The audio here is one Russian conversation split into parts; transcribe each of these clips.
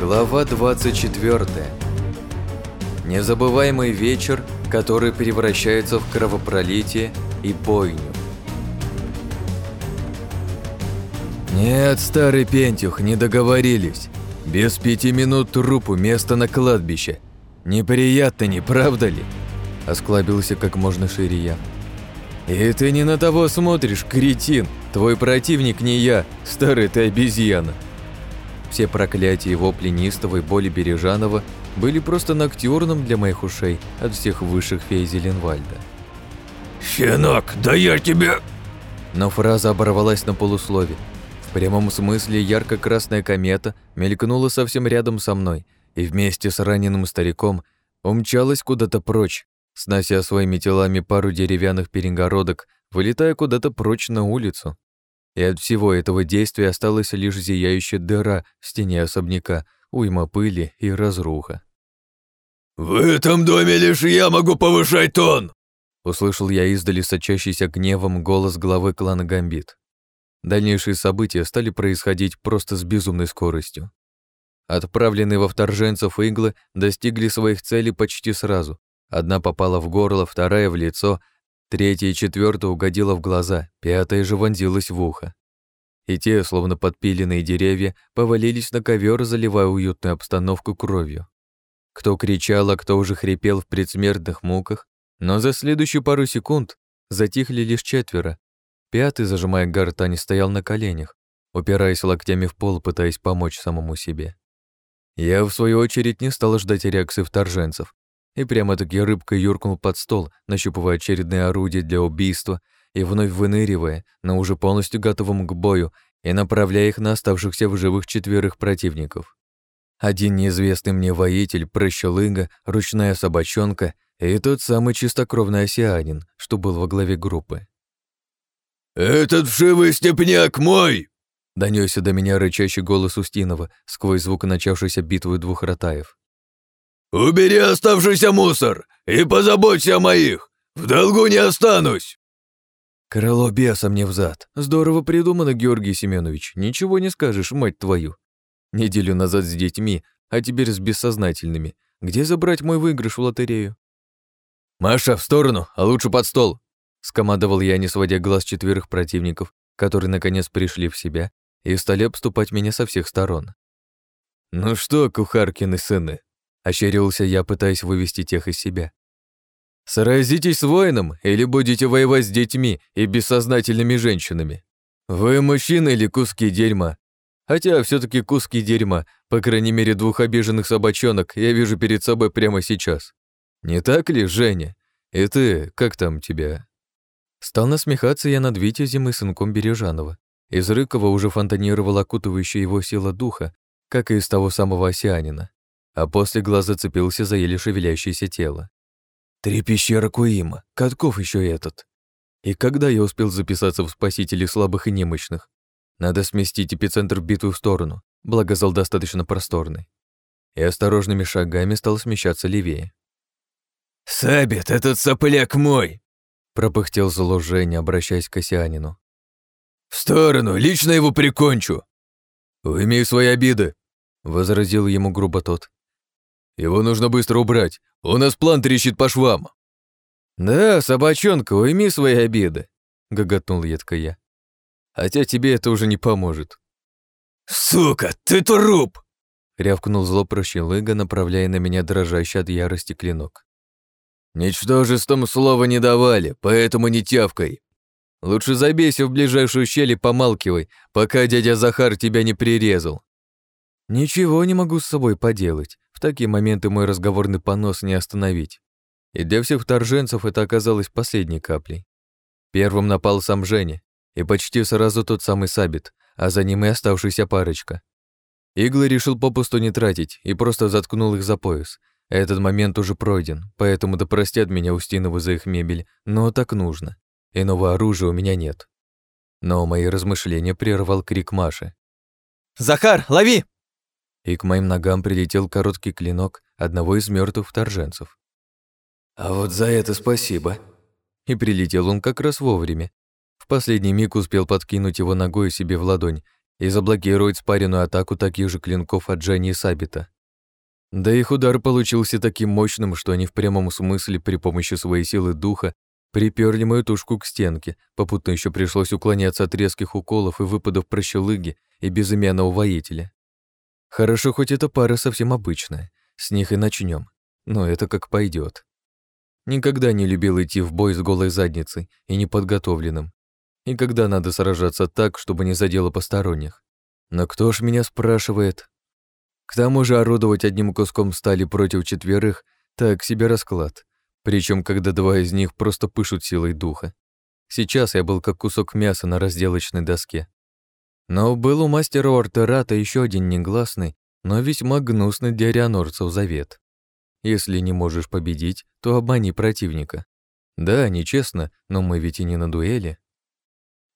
Глава 24. Незабываемый вечер, который превращается в кровопролитие и бойню. «Нет, старый Пентюх, не договорились. Без пяти минут трупу место на кладбище. Неприятно, не правда ли?» Осклабился как можно шире я. «И ты не на того смотришь, кретин. Твой противник не я, старый ты обезьяна». Все проклятия и вопли неистовой боли Бережанова были просто ноктюрном для моих ушей от всех высших фей Зеленвальда. «Щенок, да я тебе...» Но фраза оборвалась на полуслове. В прямом смысле ярко-красная комета мелькнула совсем рядом со мной и вместе с раненым стариком умчалась куда-то прочь, снося своими телами пару деревянных перегородок, вылетая куда-то прочь на улицу. И от всего этого действия осталась лишь зияющая дыра в стене особняка, уйма пыли и разруха. «В этом доме лишь я могу повышать тон!» Услышал я издали сочащийся гневом голос главы клана Гамбит. Дальнейшие события стали происходить просто с безумной скоростью. Отправленные во вторженцев иглы достигли своих целей почти сразу. Одна попала в горло, вторая — в лицо, третья и четвертая угодила в глаза, пятая же вонзилась в ухо. И те, словно подпиленные деревья, повалились на ковер, заливая уютную обстановку кровью. Кто кричал, а кто уже хрипел в предсмертных муках, но за следующую пару секунд затихли лишь четверо. Пятый, зажимая гортань, стоял на коленях, упираясь локтями в пол, пытаясь помочь самому себе. Я, в свою очередь, не стал ждать реакции вторженцев и прямо-таки рыбкой юркнул под стол, нащупывая очередное орудие для убийства и вновь выныривая, но уже полностью готовым к бою и направляя их на оставшихся в живых четверых противников. Один неизвестный мне воитель, прощелыга, ручная собачонка и тот самый чистокровный осианин, что был во главе группы. «Этот вшивый степняк мой!» Донёсся до меня рычащий голос Устинова сквозь звук начавшейся битвы двух ротаев. «Убери оставшийся мусор и позаботься о моих! В долгу не останусь!» Крыло беса мне взад. Здорово придумано, Георгий Семенович. Ничего не скажешь, мать твою. Неделю назад с детьми, а теперь с бессознательными. Где забрать мой выигрыш в лотерею? «Маша, в сторону, а лучше под стол!» Скомандовал я, не сводя глаз четверых противников, которые наконец пришли в себя и стали обступать меня со всех сторон. «Ну что, кухаркины сыны?» — ощерился я, пытаясь вывести тех из себя. «Сразитесь с воином или будете воевать с детьми и бессознательными женщинами? Вы мужчины или куски дерьма? Хотя все таки куски дерьма, по крайней мере двух обиженных собачонок, я вижу перед собой прямо сейчас. Не так ли, Женя? И ты, как там тебя?» Стал насмехаться я над Витязем и сынком Бережанова. Из Рыкова уже фонтанировала окутывающая его сила духа, как и из того самого осианина. А после глаз зацепился за еле шевелящееся тело. Три пещеры Куима, Катков еще этот. И когда я успел записаться в спасители слабых и немощных? Надо сместить эпицентр битвы в сторону, благо зал достаточно просторный. И осторожными шагами стал смещаться левее. «Сабит, этот сопляк мой!» пропыхтел зло Женя, обращаясь к Осианину. «В сторону, лично его прикончу!» «Имею свои обиды», — возразил ему грубо тот. «Его нужно быстро убрать, у нас план трещит по швам». «Да, собачонка, уйми свои обиды», — гоготнул едко я. «Хотя тебе это уже не поможет». «Сука, ты труп!» — рявкнул зло прощелыга, направляя на меня дрожащий от ярости клинок. Ничтожеством слова не давали, поэтому не тявкай. Лучше забейся в ближайшую щель и помалкивай, пока дядя Захар тебя не прирезал. Ничего не могу с собой поделать. В такие моменты мой разговорный понос не остановить. И для всех вторженцев это оказалось последней каплей. Первым напал сам Женя, и почти сразу тот самый Сабит, а за ним и оставшаяся парочка. Иглы решил попусту не тратить и просто заткнул их за пояс, этот момент уже пройден, поэтому да простят меня Устиновы за их мебель, но так нужно. Иного оружия у меня нет. Но мои размышления прервал крик Маши. «Захар, лови!» И к моим ногам прилетел короткий клинок одного из мертвых вторженцев. «А вот за это спасибо!» И прилетел он как раз вовремя. В последний миг успел подкинуть его ногой себе в ладонь и заблокировать спаренную атаку таких же клинков от Джани и Сабита. Да их удар получился таким мощным, что они в прямом смысле при помощи своей силы духа приперли мою тушку к стенке, попутно еще пришлось уклоняться от резких уколов и выпадов прощелыги и безымянного воителя. Хорошо, хоть эта пара совсем обычная, с них и начнем, но это как пойдет. Никогда не любил идти в бой с голой задницей и неподготовленным. И когда надо сражаться так, чтобы не задело посторонних. Но кто ж меня спрашивает? К тому же орудовать одним куском стали против четверых — так себе расклад. Причем, когда два из них просто пышут силой духа. Сейчас я был как кусок мяса на разделочной доске. Но был у мастера Ортерата еще один негласный, но весьма гнусный для завет. Если не можешь победить, то обмани противника. Да, нечестно, но мы ведь и не на дуэли.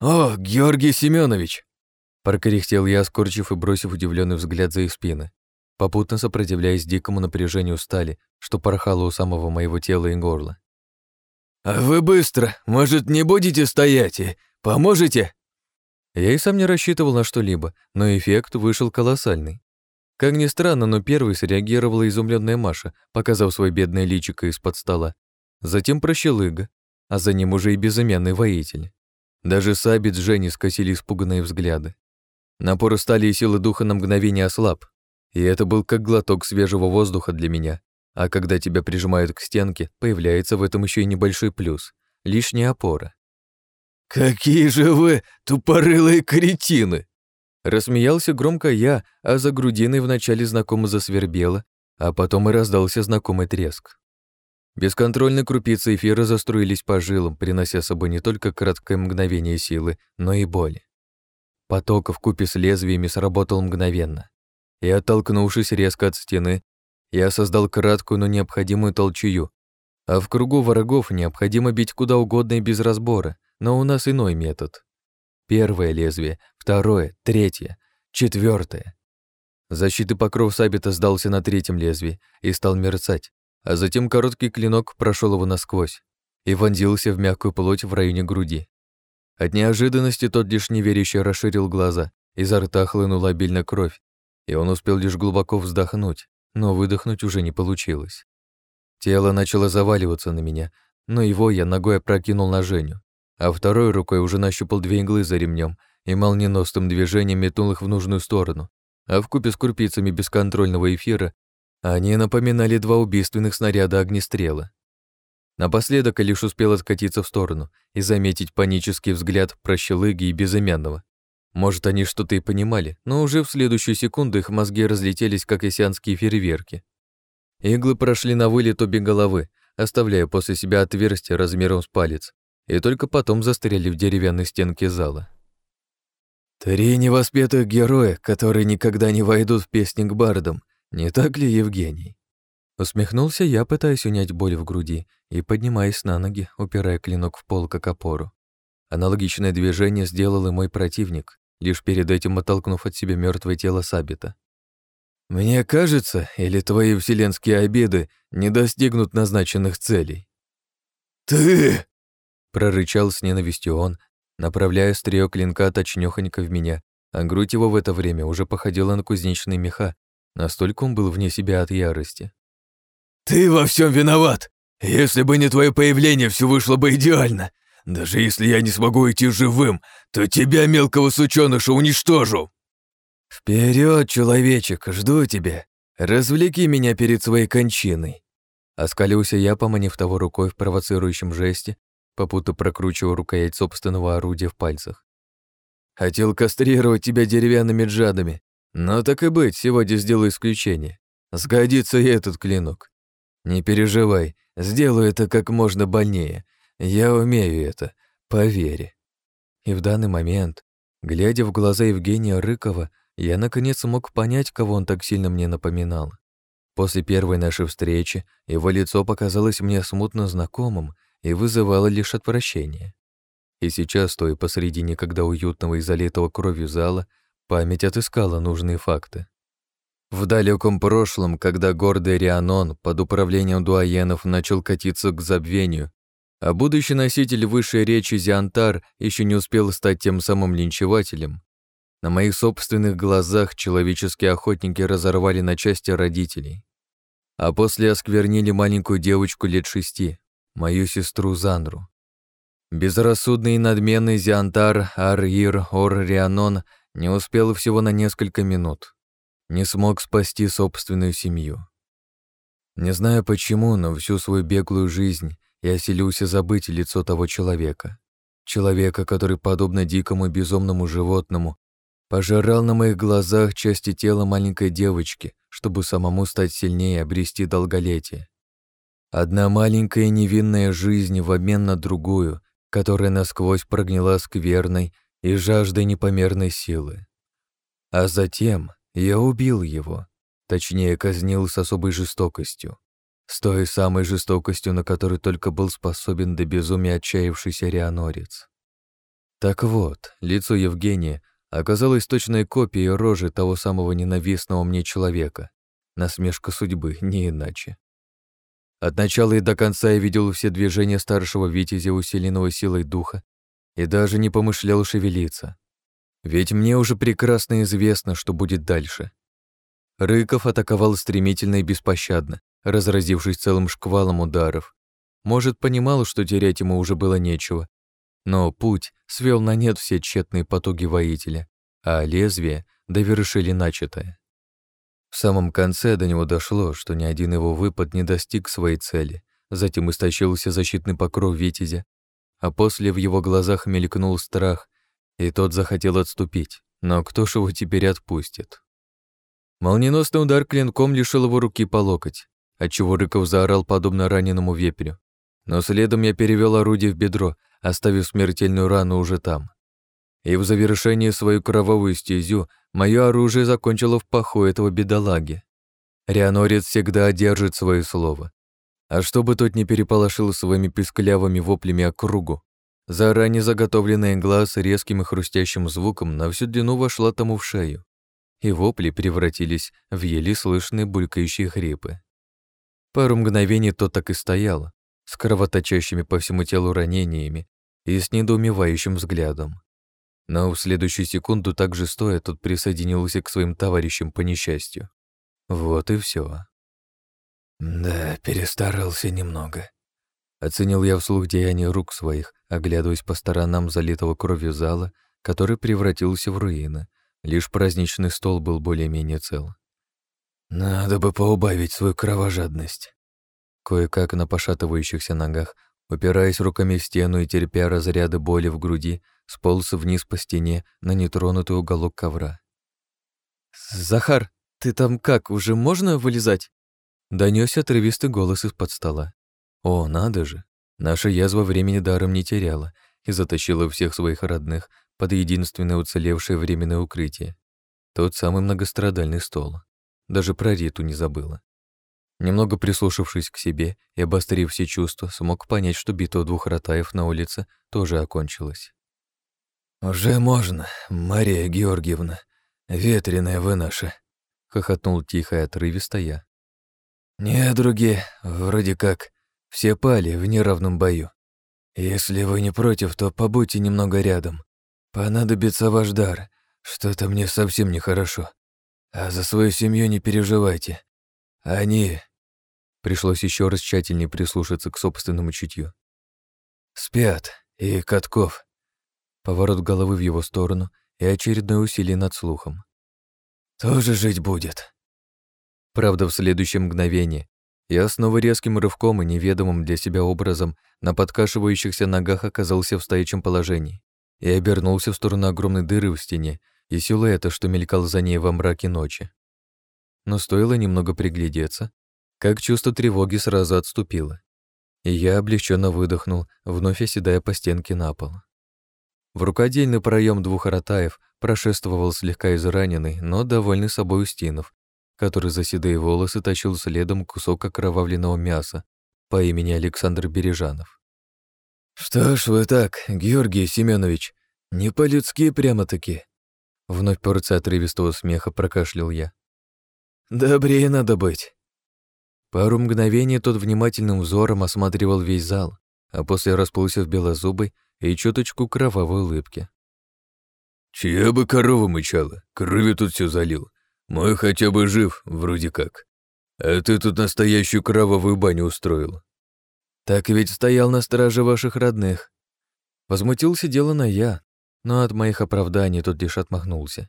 «О, Георгий Семенович! Прокряхтел я, скорчив и бросив удивленный взгляд за их спины, попутно сопротивляясь дикому напряжению стали, что порхало у самого моего тела и горла. «А вы быстро! Может, не будете стоять и поможете?» Я и сам не рассчитывал на что-либо, но эффект вышел колоссальный. Как ни странно, но первой среагировала изумленная Маша, показав свой бедное личико из-под стола. Затем прощелыга, а за ним уже и безымянный воитель. Даже Сабит с Женей скосили испуганные взгляды. Напор стали и силы духа на мгновение ослаб, и это был как глоток свежего воздуха для меня. А когда тебя прижимают к стенке, появляется в этом еще и небольшой плюс — лишняя опора. «Какие же вы тупорылые кретины!» Рассмеялся громко я, а за грудиной вначале знакомо засвербело, а потом и раздался знакомый треск. Бесконтрольные крупицы эфира заструились по жилам, принося с собой не только краткое мгновение силы, но и боли. Поток в купе с лезвиями сработал мгновенно. И, оттолкнувшись резко от стены, я создал краткую, но необходимую толчую. А в кругу врагов необходимо бить куда угодно и без разбора, но у нас иной метод. Первое лезвие, второе, третье, четвертое. Защитный покров сабита сдался на третьем лезвии и стал мерцать, а затем короткий клинок прошел его насквозь и вонзился в мягкую плоть в районе груди. От неожиданности тот лишь неверяще расширил глаза, изо рта хлынула обильно кровь, и он успел лишь глубоко вздохнуть, но выдохнуть уже не получилось. Тело начало заваливаться на меня, но его я ногой опрокинул на Женю, а второй рукой уже нащупал две иглы за ремнем и молниеносным движением метнул их в нужную сторону, а в купе с крупицами бесконтрольного эфира они напоминали два убийственных снаряда огнестрела. Напоследок лишь успел откатиться в сторону и заметить панический взгляд прощелыги и безымянного. Может, они что-то и понимали, но уже в следующую секунду их мозги разлетелись, как исянские фейерверки. Иглы прошли на вылет обе головы, оставляя после себя отверстие размером с палец, и только потом застряли в деревянной стенке зала. «Три невоспетых героя, которые никогда не войдут в песни к бардам, не так ли, Евгений?» Усмехнулся я, пытаясь унять боль в груди и поднимаясь на ноги, упирая клинок в пол как опору. Аналогичное движение сделал и мой противник, лишь перед этим оттолкнув от себя мертвое тело Сабита. «Мне кажется, или твои вселенские обиды не достигнут назначенных целей?» «Ты!» — прорычал с ненавистью он, направляя стрелок клинка точнёхонько в меня, а грудь его в это время уже походила на кузнечные меха, настолько он был вне себя от ярости. «Ты во всем виноват! Если бы не твое появление, все вышло бы идеально. Даже если я не смогу идти живым, то тебя, мелкого сучёныша, уничтожу!» Вперед, человечек, жду тебя. Развлеки меня перед своей кончиной!» Оскалился я, поманив того рукой в провоцирующем жесте, попутно прокручивая рукоять собственного орудия в пальцах. «Хотел кастрировать тебя деревянными джадами, но так и быть, сегодня сделаю исключение. Сгодится и этот клинок. Не переживай, сделаю это как можно больнее. Я умею это, поверь. И в данный момент, глядя в глаза Евгения Рыкова, я наконец смог понять, кого он так сильно мне напоминал. После первой нашей встречи его лицо показалось мне смутно знакомым и вызывало лишь отвращение. И сейчас, стоя посреди никогда уютного и залитого кровью зала, память отыскала нужные факты. В далеком прошлом, когда гордый Рианон под управлением дуаенов начал катиться к забвению, а будущий носитель высшей речи Зиантар еще не успел стать тем самым линчевателем, На моих собственных глазах человеческие охотники разорвали на части родителей, а после осквернили маленькую девочку лет шести, мою сестру Занру. Безрассудный и надменный Зиантар Ар-Ир Ор-Рианон не успел всего на несколько минут. Не смог спасти собственную семью. Не знаю почему, но всю свою беглую жизнь я селился забыть лицо того человека. Человека, который, подобно дикому безумному животному, пожирал на моих глазах части тела маленькой девочки, чтобы самому стать сильнее и обрести долголетие. Одна маленькая невинная жизнь в обмен на другую, которая насквозь прогнила скверной и жаждой непомерной силы. А затем я убил его, точнее казнил с особой жестокостью, с той самой жестокостью, на которую только был способен до безумия отчаявшийся рианорец. Так вот, лицо Евгения оказалось точной копией рожи того самого ненавистного мне человека. Насмешка судьбы, не иначе. От начала и до конца я видел все движения старшего Витязя, усиленного силой духа, и даже не помышлял шевелиться. Ведь мне уже прекрасно известно, что будет дальше. Рыков атаковал стремительно и беспощадно, разразившись целым шквалом ударов. Может, понимал, что терять ему уже было нечего. Но путь свел на нет все тщетные потуги воителя, а лезвие довершили начатое. В самом конце до него дошло, что ни один его выпад не достиг своей цели. Затем истощился защитный покров Витязя, а после в его глазах мелькнул страх, и тот захотел отступить. Но кто ж его теперь отпустит? Молниеносный удар клинком лишил его руки по локоть, отчего Рыков заорал подобно раненому вепрю. Но следом я перевел орудие в бедро, оставив смертельную рану уже там. И в завершении свою кровавую стезю мое оружие закончило в паху этого бедолаги. Рианорец всегда одержит свое слово. А чтобы тот не переполошил своими писклявыми воплями округу, заранее заготовленная игла с резким и хрустящим звуком на всю длину вошла тому в шею, и вопли превратились в еле слышные булькающие хрипы. Пару мгновений тот так и стоял, с кровоточащими по всему телу ранениями и с недоумевающим взглядом. Но в следующую секунду также стоя тот присоединился к своим товарищам по несчастью. Вот и все. «Да, перестарался немного», — оценил я вслух деяния рук своих, оглядываясь по сторонам залитого кровью зала, который превратился в руины. Лишь праздничный стол был более-менее цел. «Надо бы поубавить свою кровожадность». Кое-как на пошатывающихся ногах, упираясь руками в стену и терпя разряды боли в груди, сполз вниз по стене на нетронутый уголок ковра. «Захар, ты там как, уже можно вылезать?» Донёсся отрывистый голос из-под стола. «О, надо же! Наша язва времени даром не теряла и затащила всех своих родных под единственное уцелевшее временное укрытие. Тот самый многострадальный стол. Даже про Риту не забыла. Немного прислушавшись к себе и обострив все чувства, смог понять, что битва двух ротаев на улице тоже окончилась. «Уже можно, Мария Георгиевна. Ветреная вы наша», — хохотнул тихо и отрывисто я. «Недруги, вроде как, все пали в неравном бою. Если вы не против, то побудьте немного рядом. Понадобится ваш дар, что-то мне совсем нехорошо. А за свою семью не переживайте. Они...» Пришлось еще раз тщательнее прислушаться к собственному чутью. «Спят, и Катков, Поворот головы в его сторону и очередное усилие над слухом. «Тоже жить будет». Правда, в следующее мгновение я снова резким рывком и неведомым для себя образом на подкашивающихся ногах оказался в стоячем положении и обернулся в сторону огромной дыры в стене и силуэта, что мелькал за ней во мраке ночи. Но стоило немного приглядеться, как чувство тревоги сразу отступило, и я облегченно выдохнул, вновь оседая по стенке на пол. В рукодельный проем двух ротаев прошествовал слегка израненный, но довольный собой Устинов, который за седые волосы тащил следом кусок окровавленного мяса по имени Александр Бережанов. «Что ж вы так, Георгий Семенович, не по-людски прямо-таки?» Вновь порция отрывистого смеха прокашлял я. «Добрее надо быть». Пару мгновений тот внимательным взором осматривал весь зал, а после расплылся в белозубой и чуточку кровавой улыбки. Чья бы корова мычала, кровью тут все залил. Мой хотя бы жив, вроде как. А ты тут настоящую кровавую баню устроил. Так ведь стоял на страже ваших родных. Возмутился дело на я, но от моих оправданий тот лишь отмахнулся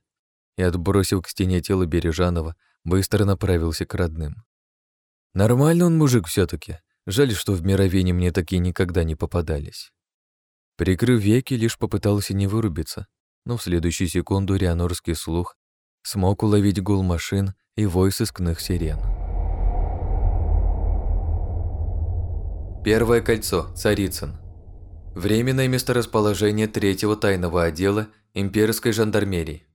и, отбросив к стене тело Бережанова, быстро направился к родным. Нормально он мужик все таки Жаль, что в мировине мне такие никогда не попадались. Прикрыв веки, лишь попытался не вырубиться, но в следующую секунду рианорский слух смог уловить гул машин и вой сыскных сирен. Первое кольцо, Царицын. Временное месторасположение третьего тайного отдела имперской жандармерии.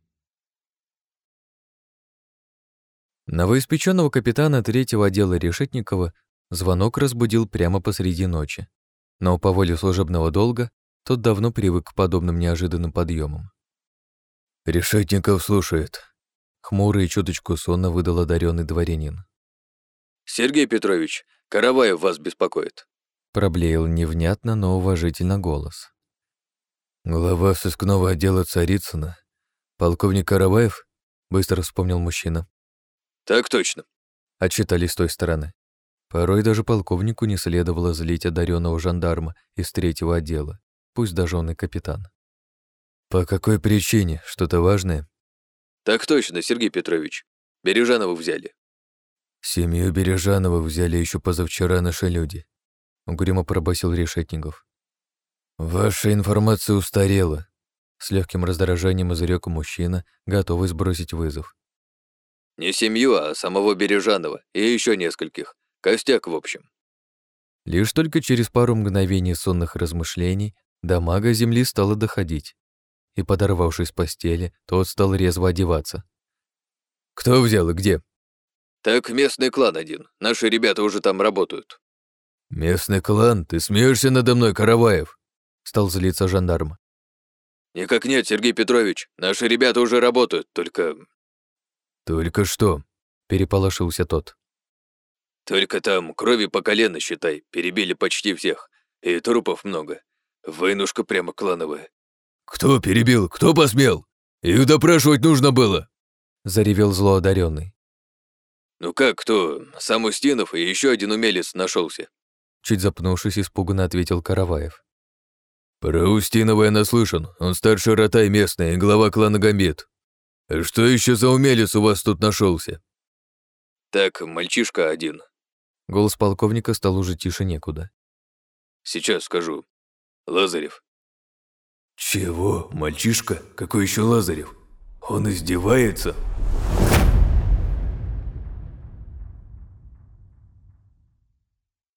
Новоиспеченного капитана третьего отдела Решетникова звонок разбудил прямо посреди ночи. Но по воле служебного долга тот давно привык к подобным неожиданным подъемам. «Решетников слушает», — хмурый и чуточку сонно выдал одаренный дворянин. «Сергей Петрович, Караваев вас беспокоит», — проблеял невнятно, но уважительно голос. «Глава сыскного отдела Царицына, полковник Караваев?» — быстро вспомнил мужчина. «Так точно», — отчитались с той стороны. Порой даже полковнику не следовало злить одаренного жандарма из третьего отдела, пусть даже он и капитан. «По какой причине? Что-то важное?» «Так точно, Сергей Петрович. Бережанова взяли». «Семью Бережанова взяли еще позавчера наши люди», — угрюмо пробасил Решетников. «Ваша информация устарела», — с легким раздражением изрек мужчина, готовый сбросить вызов. «Не семью, а самого Бережанова и еще нескольких. Костяк, в общем». Лишь только через пару мгновений сонных размышлений до мага земли стало доходить и, подорвавшись с постели, тот стал резво одеваться. «Кто взял и где?» «Так местный клан один. Наши ребята уже там работают». «Местный клан? Ты смеешься надо мной, Караваев?» Стал злиться жандарм. «Никак нет, Сергей Петрович. Наши ребята уже работают, только...» «Только что?» — переполошился тот. «Только там крови по колено, считай, перебили почти всех, и трупов много. Войнушка прямо клановая. «Кто перебил? Кто посмел? Их допрашивать нужно было!» Заревел зло одаренный. «Ну как, кто? Сам Устинов и еще один умелец нашелся. Чуть запнувшись, испуганно ответил Караваев. «Про Устинова я наслышан. Он старший ротай местный и глава клана Гамбит. Что еще за умелец у вас тут нашелся? «Так, мальчишка один». Голос полковника стал уже тише некуда. «Сейчас скажу. Лазарев, «Чего? Мальчишка? Какой еще Лазарев? Он издевается?»